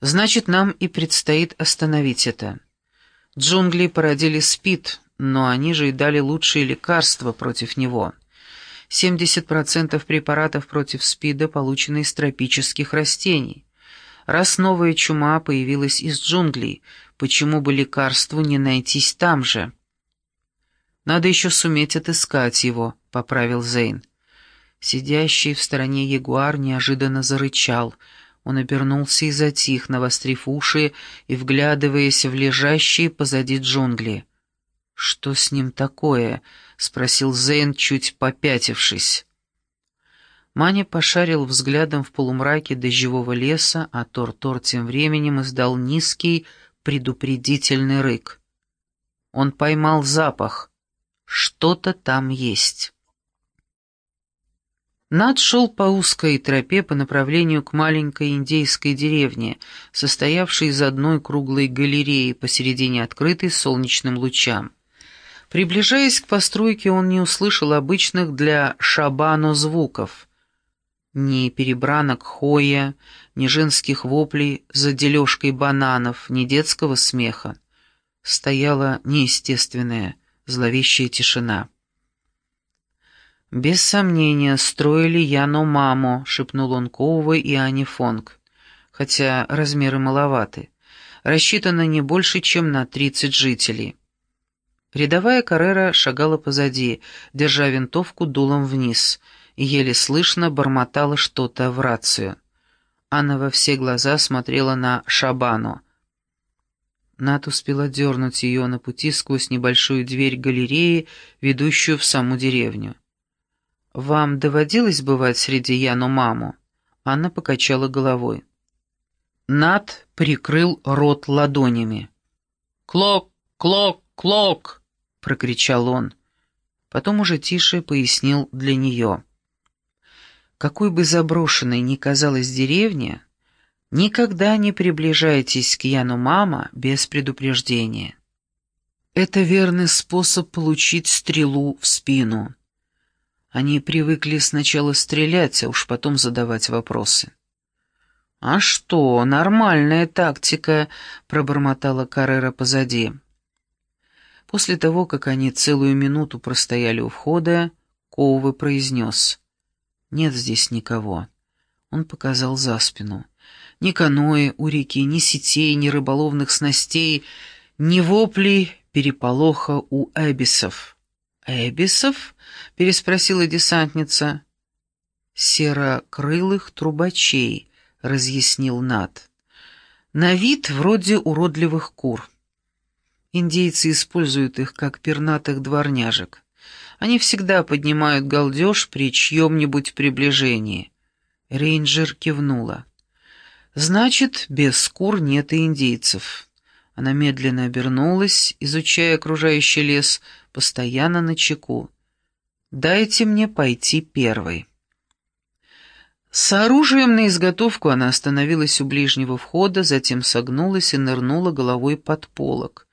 Значит, нам и предстоит остановить это. Джунгли породили СПИД, но они же и дали лучшие лекарства против него. 70% препаратов против СПИДа получены из тропических растений. Раз новая чума появилась из джунглей, почему бы лекарству не найтись там же? Надо еще суметь отыскать его, — поправил Зейн. Сидящий в стороне ягуар неожиданно зарычал. Он обернулся и затих, навострив уши и вглядываясь в лежащие позади джунгли. «Что с ним такое?» — спросил Зейн, чуть попятившись. Маня пошарил взглядом в полумраке дождевого леса, а Тор-Тор тем временем издал низкий предупредительный рык. Он поймал запах. Что-то там есть. Над шел по узкой тропе по направлению к маленькой индейской деревне, состоявшей из одной круглой галереи посередине открытой солнечным лучам. Приближаясь к постройке, он не услышал обычных для шабано звуков. Ни перебранок хоя, ни женских воплей за дележкой бананов, ни детского смеха. Стояла неестественная, зловещая тишина. «Без сомнения, строили Яно маму», — шепнул он Коувой и Ани Фонг, хотя размеры маловаты. Рассчитано не больше, чем на тридцать жителей. Рядовая Каррера шагала позади, держа винтовку дулом вниз, и еле слышно бормотала что-то в рацию. Анна во все глаза смотрела на Шабану. Нат успела дернуть ее на пути сквозь небольшую дверь галереи, ведущую в саму деревню. «Вам доводилось бывать среди Яну маму?» Анна покачала головой. Нат прикрыл рот ладонями. «Клок, клок, клок!» — прокричал он. Потом уже тише пояснил для нее. Какой бы заброшенной ни казалась деревня, никогда не приближайтесь к Яну Мама без предупреждения. Это верный способ получить стрелу в спину. Они привыкли сначала стрелять, а уж потом задавать вопросы. «А что, нормальная тактика», — пробормотала Каррера позади. После того, как они целую минуту простояли у входа, Коувы произнес «Нет здесь никого». Он показал за спину. Ни каноэ у реки, ни сетей, ни рыболовных снастей, ни воплей переполоха у эбисов. «Эбисов?» — переспросила десантница. «Серокрылых трубачей», — разъяснил Над. «На вид вроде уродливых кур». Индейцы используют их как пернатых дворняжек. Они всегда поднимают галдеж при чьем-нибудь приближении. Рейнджер кивнула. «Значит, без кур нет и индейцев». Она медленно обернулась, изучая окружающий лес, постоянно на чеку. «Дайте мне пойти первой». С оружием на изготовку она остановилась у ближнего входа, затем согнулась и нырнула головой под полок.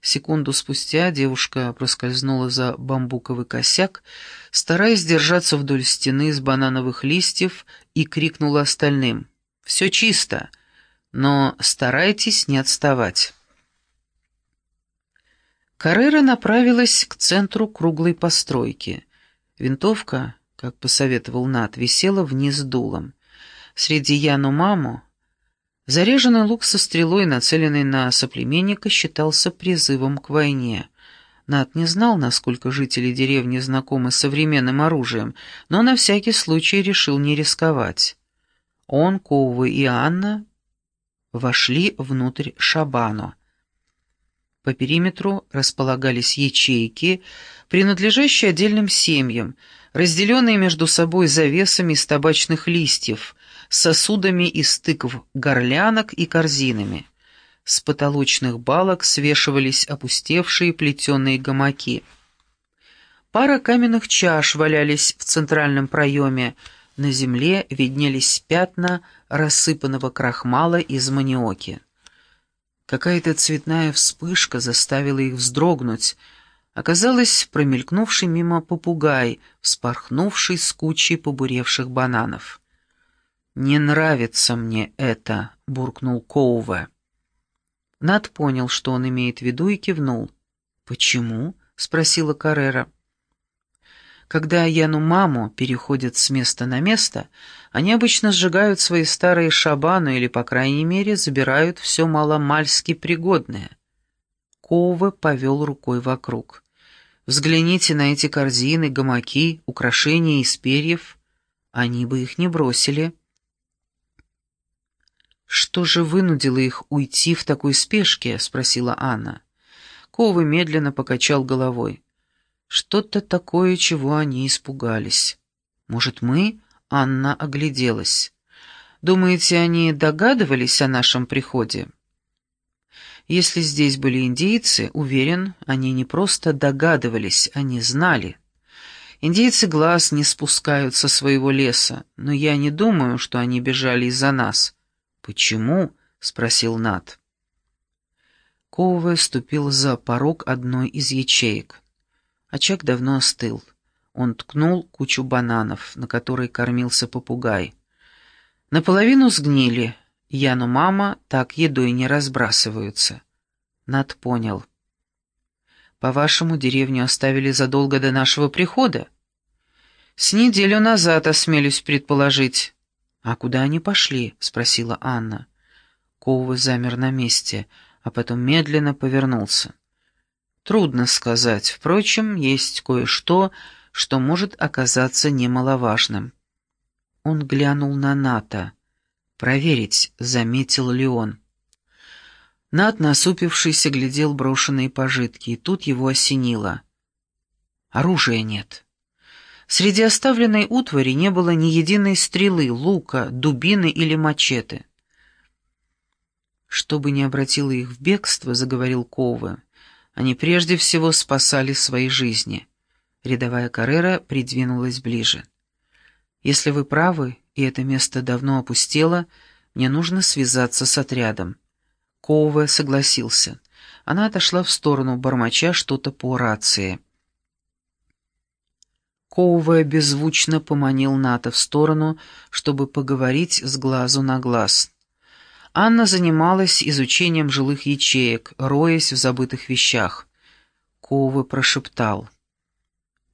Секунду спустя девушка проскользнула за бамбуковый косяк, стараясь держаться вдоль стены из банановых листьев, и крикнула остальным «Все чисто, но старайтесь не отставать». Каррера направилась к центру круглой постройки. Винтовка, как посоветовал Нат, висела вниз дулом. Среди Яну маму Заряженный лук со стрелой, нацеленный на соплеменника, считался призывом к войне. Нат не знал, насколько жители деревни знакомы с современным оружием, но на всякий случай решил не рисковать. Он, Коувы и Анна вошли внутрь Шабану. По периметру располагались ячейки, принадлежащие отдельным семьям, разделенные между собой завесами из табачных листьев, сосудами из тыкв горлянок и корзинами. С потолочных балок свешивались опустевшие плетеные гамаки. Пара каменных чаш валялись в центральном проеме, на земле виднелись пятна рассыпанного крахмала из маниоки. Какая-то цветная вспышка заставила их вздрогнуть. Оказалось, промелькнувший мимо попугай, вспорхнувший с кучей побуревших бананов. «Не нравится мне это», — буркнул Коуве. Над понял, что он имеет в виду, и кивнул. «Почему?» — спросила Каррера. Когда Яну маму переходят с места на место, они обычно сжигают свои старые шабаны или, по крайней мере, забирают все маломальски пригодное. Коуве повел рукой вокруг. Взгляните на эти корзины, гамаки, украшения из перьев. Они бы их не бросили. «Что же вынудило их уйти в такой спешке?» — спросила Анна. Ковы медленно покачал головой. «Что-то такое, чего они испугались. Может, мы?» — Анна огляделась. «Думаете, они догадывались о нашем приходе?» Если здесь были индейцы, уверен, они не просто догадывались, они знали. Индейцы глаз не спускают со своего леса, но я не думаю, что они бежали из-за нас. «Почему?» — спросил Нат. Коуве ступил за порог одной из ячеек. Очаг давно остыл. Он ткнул кучу бананов, на которой кормился попугай. Наполовину сгнили, Яну мама так едой не разбрасываются. Над понял. По-вашему, деревню оставили задолго до нашего прихода? С неделю назад, осмелюсь предположить. А куда они пошли? спросила Анна. Коува замер на месте, а потом медленно повернулся. Трудно сказать. Впрочем, есть кое-что, что может оказаться немаловажным. Он глянул на Ната — проверить, заметил ли он. Над насупившийся глядел брошенные пожитки, и тут его осенило. Оружия нет. Среди оставленной утвари не было ни единой стрелы, лука, дубины или мачете. Чтобы не обратило их в бегство, заговорил Ковы, они прежде всего спасали свои жизни. Рядовая Каррера придвинулась ближе. Если вы правы, и это место давно опустело, мне нужно связаться с отрядом». Коуве согласился. Она отошла в сторону, бормоча что-то по рации. Коуве беззвучно поманил Ната в сторону, чтобы поговорить с глазу на глаз. Анна занималась изучением жилых ячеек, роясь в забытых вещах. Коуве прошептал.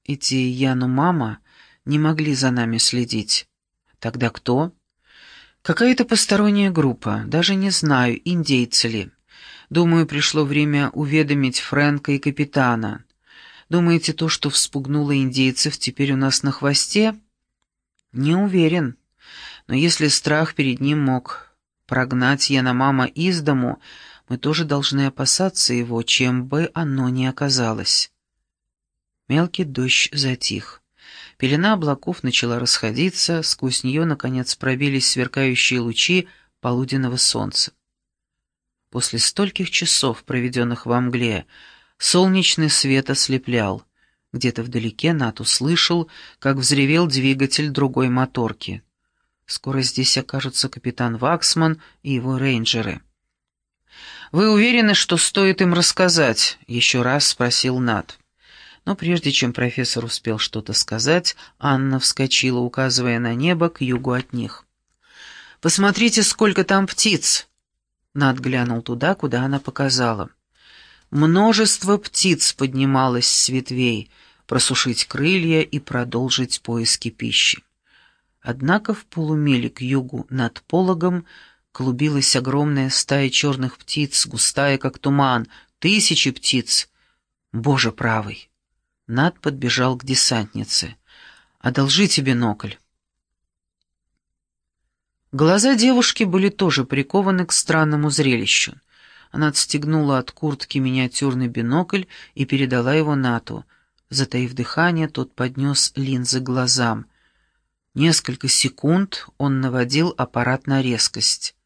«Эти Яну мама не могли за нами следить. Тогда кто? Какая-то посторонняя группа, даже не знаю, индейцы ли. Думаю, пришло время уведомить Фрэнка и капитана. Думаете, то, что вспугнуло индейцев, теперь у нас на хвосте? Не уверен. Но если страх перед ним мог прогнать Яномама из дому, мы тоже должны опасаться его, чем бы оно ни оказалось. Мелкий дождь затих. Пелена облаков начала расходиться, сквозь нее, наконец, пробились сверкающие лучи полуденного солнца. После стольких часов, проведенных во мгле, солнечный свет ослеплял. Где-то вдалеке Нат услышал, как взревел двигатель другой моторки. Скоро здесь окажутся капитан Ваксман и его рейнджеры. «Вы уверены, что стоит им рассказать?» — еще раз спросил Нат. Но прежде чем профессор успел что-то сказать, Анна вскочила, указывая на небо к югу от них. «Посмотрите, сколько там птиц!» Над глянул туда, куда она показала. Множество птиц поднималось с ветвей, просушить крылья и продолжить поиски пищи. Однако в полумиле к югу над пологом клубилась огромная стая черных птиц, густая, как туман, тысячи птиц. Боже правый! Над подбежал к десантнице. «Одолжите бинокль». Глаза девушки были тоже прикованы к странному зрелищу. Она отстегнула от куртки миниатюрный бинокль и передала его Нату. Затаив дыхание, тот поднес линзы к глазам. Несколько секунд он наводил аппарат на резкость.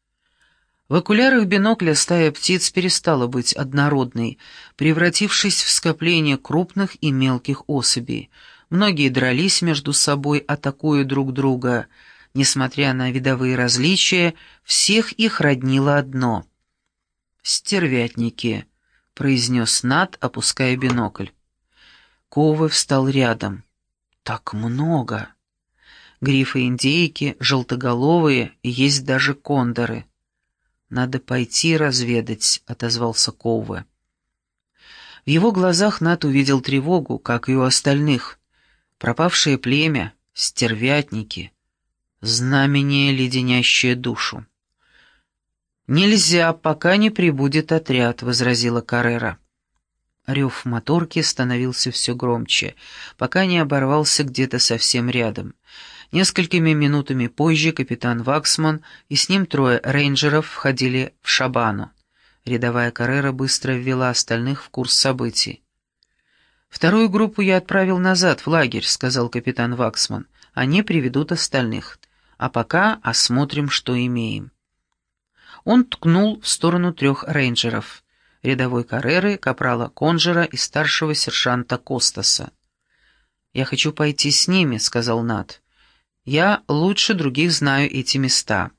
В окулярах бинокля стая птиц перестала быть однородной, превратившись в скопление крупных и мелких особей. Многие дрались между собой, атакуя друг друга. Несмотря на видовые различия, всех их роднило одно. «Стервятники», — произнес Над, опуская бинокль. Ковы встал рядом. «Так много!» Грифы-индейки, желтоголовые есть даже кондоры. «Надо пойти разведать», — отозвался Коуве. В его глазах Нат увидел тревогу, как и у остальных. Пропавшее племя, стервятники, знамение, леденящее душу. «Нельзя, пока не прибудет отряд», — возразила Каррера. Рев моторки становился все громче, пока не оборвался где-то совсем рядом. Несколькими минутами позже капитан Ваксман и с ним трое рейнджеров входили в шабану. Рядовая Каррера быстро ввела остальных в курс событий. «Вторую группу я отправил назад, в лагерь», — сказал капитан Ваксман. «Они приведут остальных. А пока осмотрим, что имеем». Он ткнул в сторону трех рейнджеров, рядовой Карреры, капрала Конжера и старшего сержанта Костаса. «Я хочу пойти с ними», — сказал Нат. «Я лучше других знаю эти места».